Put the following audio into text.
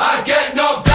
I get knocked